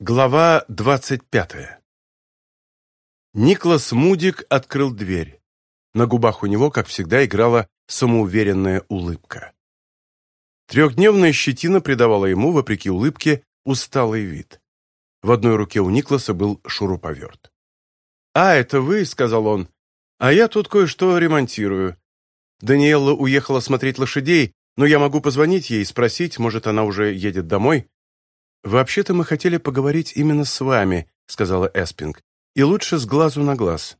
Глава двадцать пятая. Никлас Мудик открыл дверь. На губах у него, как всегда, играла самоуверенная улыбка. Трехдневная щетина придавала ему, вопреки улыбке, усталый вид. В одной руке у Никласа был шуруповерт. «А, это вы?» — сказал он. «А я тут кое-что ремонтирую. Даниэла уехала смотреть лошадей, но я могу позвонить ей и спросить, может, она уже едет домой?» «Вообще-то мы хотели поговорить именно с вами», — сказала Эспинг. «И лучше с глазу на глаз».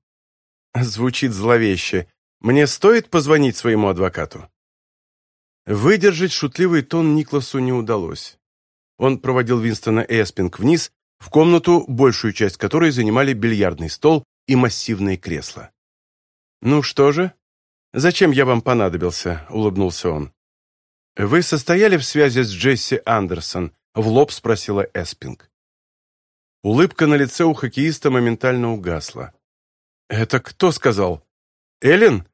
Звучит зловеще. «Мне стоит позвонить своему адвокату?» Выдержать шутливый тон Никласу не удалось. Он проводил Винстона Эспинг вниз, в комнату, большую часть которой занимали бильярдный стол и массивные кресла. «Ну что же? Зачем я вам понадобился?» — улыбнулся он. «Вы состояли в связи с Джесси Андерсон?» в лоб спросила Эспинг. Улыбка на лице у хоккеиста моментально угасла. «Это кто сказал?» «Эллен?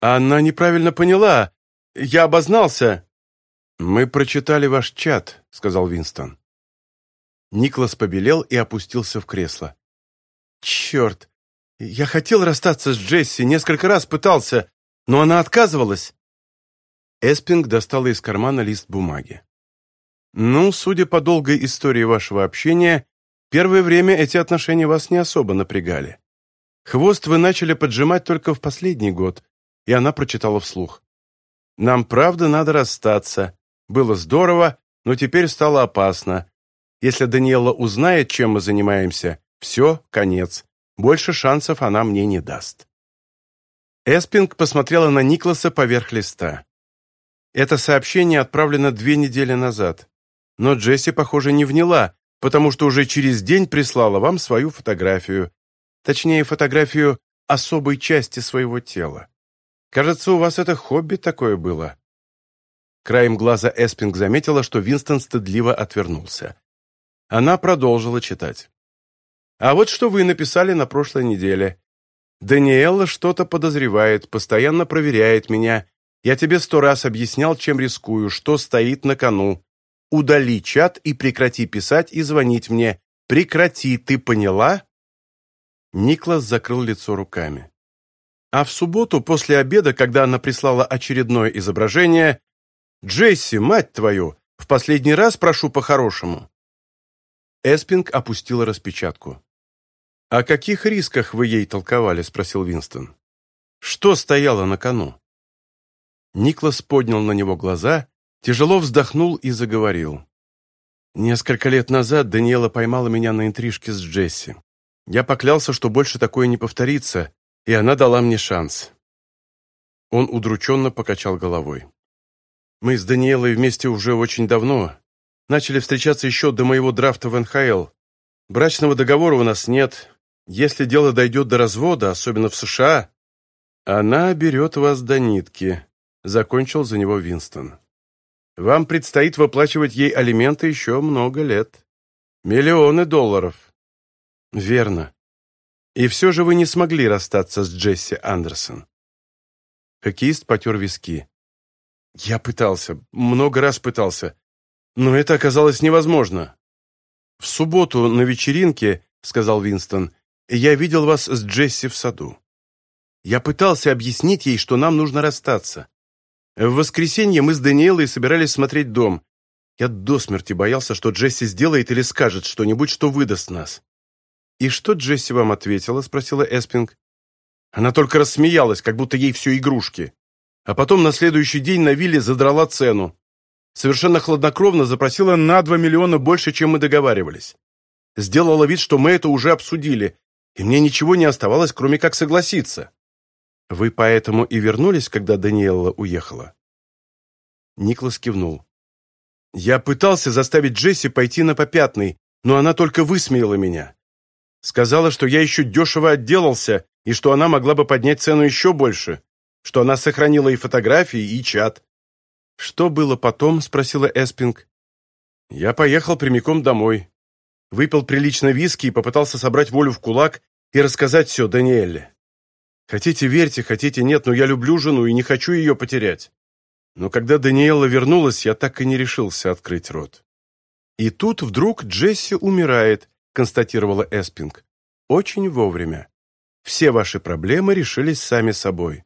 Она неправильно поняла. Я обознался». «Мы прочитали ваш чат», — сказал Винстон. Никлас побелел и опустился в кресло. «Черт! Я хотел расстаться с Джесси, несколько раз пытался, но она отказывалась». Эспинг достала из кармана лист бумаги. Ну, судя по долгой истории вашего общения, первое время эти отношения вас не особо напрягали. Хвост вы начали поджимать только в последний год, и она прочитала вслух. «Нам правда надо расстаться. Было здорово, но теперь стало опасно. Если Даниэла узнает, чем мы занимаемся, все, конец. Больше шансов она мне не даст». Эспинг посмотрела на Никласа поверх листа. Это сообщение отправлено две недели назад но Джесси, похоже, не вняла, потому что уже через день прислала вам свою фотографию. Точнее, фотографию особой части своего тела. Кажется, у вас это хобби такое было». Краем глаза Эспинг заметила, что Винстон стыдливо отвернулся. Она продолжила читать. «А вот что вы написали на прошлой неделе. Даниэлла что-то подозревает, постоянно проверяет меня. Я тебе сто раз объяснял, чем рискую, что стоит на кону. Удали чат и прекрати писать и звонить мне. Прекрати, ты поняла? Никлас закрыл лицо руками. А в субботу после обеда, когда она прислала очередное изображение, «Джесси, мать твою, в последний раз прошу по-хорошему». Эспинг опустила распечатку. «О каких рисках вы ей толковали?» – спросил Винстон. «Что стояло на кону?» Никлас поднял на него глаза Тяжело вздохнул и заговорил. Несколько лет назад Даниэла поймала меня на интрижке с Джесси. Я поклялся, что больше такое не повторится, и она дала мне шанс. Он удрученно покачал головой. Мы с Даниэлой вместе уже очень давно. Начали встречаться еще до моего драфта в НХЛ. Брачного договора у нас нет. Если дело дойдет до развода, особенно в США, она берет вас до нитки», — закончил за него Винстон. Вам предстоит выплачивать ей алименты еще много лет. Миллионы долларов. Верно. И все же вы не смогли расстаться с Джесси Андерсон. Хоккеист потер виски. Я пытался, много раз пытался, но это оказалось невозможно. В субботу на вечеринке, сказал Винстон, я видел вас с Джесси в саду. Я пытался объяснить ей, что нам нужно расстаться. В воскресенье мы с Даниэлой собирались смотреть дом. Я до смерти боялся, что Джесси сделает или скажет что-нибудь, что выдаст нас. «И что Джесси вам ответила?» – спросила Эспинг. Она только рассмеялась, как будто ей все игрушки. А потом на следующий день на вилле задрала цену. Совершенно хладнокровно запросила на 2 миллиона больше, чем мы договаривались. Сделала вид, что мы это уже обсудили, и мне ничего не оставалось, кроме как согласиться. «Вы поэтому и вернулись, когда Даниэлла уехала?» Никлас кивнул. «Я пытался заставить Джесси пойти на попятный, но она только высмеяла меня. Сказала, что я еще дешево отделался и что она могла бы поднять цену еще больше, что она сохранила и фотографии, и чат». «Что было потом?» – спросила Эспинг. «Я поехал прямиком домой. Выпил прилично виски и попытался собрать волю в кулак и рассказать все Даниэлле. Даниэлле. Хотите верьте, хотите нет, но я люблю жену и не хочу ее потерять. Но когда Даниэла вернулась, я так и не решился открыть рот. И тут вдруг Джесси умирает, констатировала Эспинг. Очень вовремя. Все ваши проблемы решились сами собой.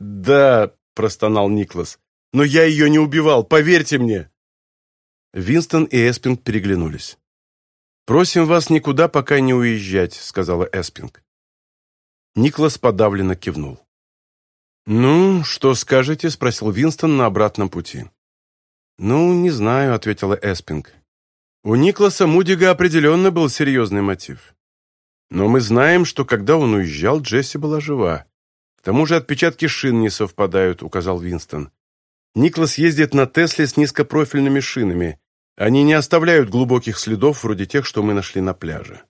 Да, простонал Никлас, но я ее не убивал, поверьте мне. Винстон и Эспинг переглянулись. «Просим вас никуда пока не уезжать», — сказала Эспинг. Никлас подавленно кивнул. «Ну, что скажете?» – спросил Винстон на обратном пути. «Ну, не знаю», – ответила Эспинг. У Никласа Мудига определенно был серьезный мотив. Но мы знаем, что когда он уезжал, Джесси была жива. К тому же отпечатки шин не совпадают, указал Винстон. Никлас ездит на Тесле с низкопрофильными шинами. Они не оставляют глубоких следов, вроде тех, что мы нашли на пляже.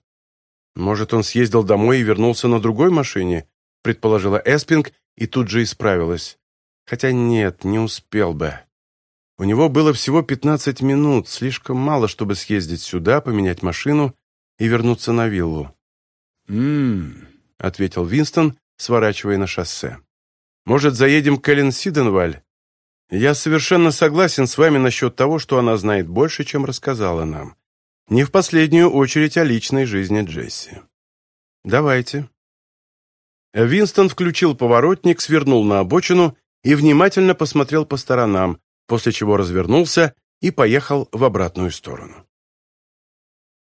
Может, он съездил домой и вернулся на другой машине, предположила Эспинг и тут же исправилась. Хотя нет, не успел бы. У него было всего 15 минут, слишком мало, чтобы съездить сюда, поменять машину и вернуться на виллу. «М-м-м», ответил Винстон, сворачивая на шоссе. «Может, заедем к Эллен Сиденваль? Я совершенно согласен с вами насчет того, что она знает больше, чем рассказала нам. Не в последнюю очередь о личной жизни Джесси. «Давайте». Винстон включил поворотник, свернул на обочину и внимательно посмотрел по сторонам, после чего развернулся и поехал в обратную сторону.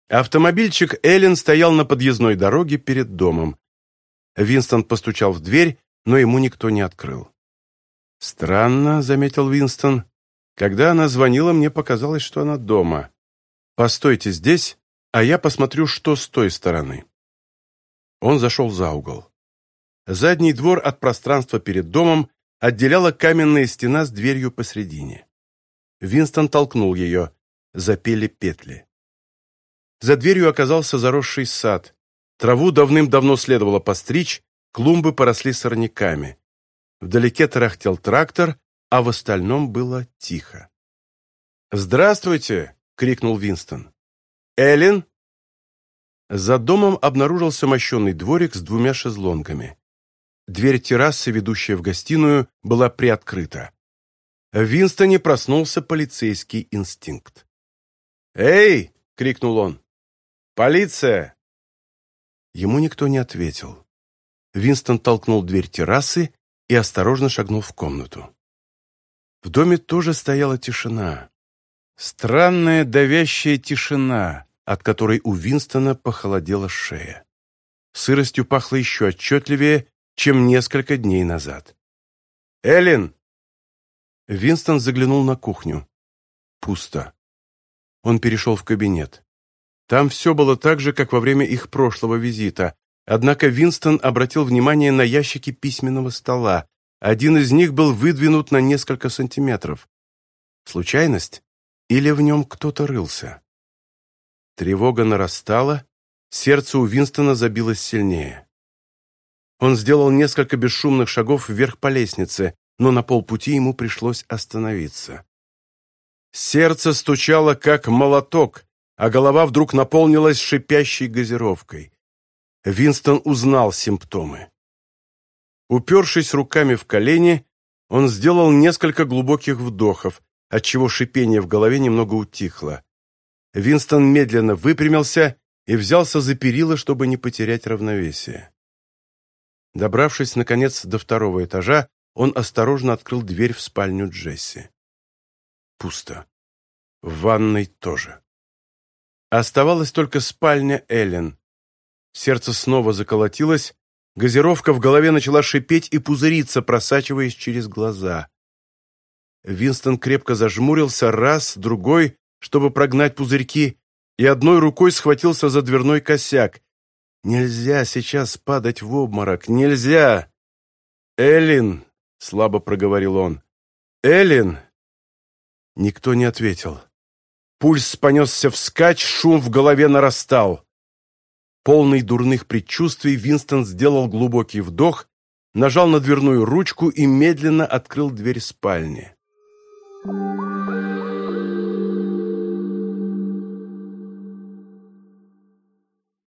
Автомобильчик Эллен стоял на подъездной дороге перед домом. Винстон постучал в дверь, но ему никто не открыл. «Странно», — заметил Винстон. «Когда она звонила, мне показалось, что она дома. Постойте здесь, а я посмотрю, что с той стороны». Он зашел за угол. Задний двор от пространства перед домом отделяла каменная стена с дверью посредине. Винстон толкнул ее. Запели петли. За дверью оказался заросший сад. Траву давным-давно следовало постричь, клумбы поросли сорняками. Вдалеке тарахтел трактор, а в остальном было тихо. «Здравствуйте!» — крикнул Винстон. «Эллен!» За домом обнаружился мощенный дворик с двумя шезлонгами. Дверь террасы, ведущая в гостиную, была приоткрыта. В Винстоне проснулся полицейский инстинкт. «Эй!» — крикнул он. «Полиция!» Ему никто не ответил. Винстон толкнул дверь террасы и осторожно шагнул в комнату. В доме тоже стояла тишина. Странная давящая тишина, от которой у Винстона похолодела шея. Сыростью пахло еще отчетливее, чем несколько дней назад. «Эллен!» Винстон заглянул на кухню. Пусто. Он перешел в кабинет. Там все было так же, как во время их прошлого визита, однако Винстон обратил внимание на ящики письменного стола. Один из них был выдвинут на несколько сантиметров. Случайность? Или в нем кто-то рылся? Тревога нарастала, сердце у Винстона забилось сильнее. Он сделал несколько бесшумных шагов вверх по лестнице, но на полпути ему пришлось остановиться. Сердце стучало, как молоток, а голова вдруг наполнилась шипящей газировкой. Винстон узнал симптомы. Упершись руками в колени, он сделал несколько глубоких вдохов, отчего шипение в голове немного утихло. Винстон медленно выпрямился и взялся за перила, чтобы не потерять равновесие. Добравшись, наконец, до второго этажа, он осторожно открыл дверь в спальню Джесси. Пусто. В ванной тоже. Оставалась только спальня Эллен. Сердце снова заколотилось, газировка в голове начала шипеть и пузыриться, просачиваясь через глаза. Винстон крепко зажмурился раз, другой, чтобы прогнать пузырьки, и одной рукой схватился за дверной косяк. Нельзя сейчас падать в обморок, нельзя. Эллин, слабо проговорил он. Эллин. Никто не ответил. Пульс понесся вскачь, шум в голове нарастал. Полный дурных предчувствий, Винстон сделал глубокий вдох, нажал на дверную ручку и медленно открыл дверь спальни. Thank Música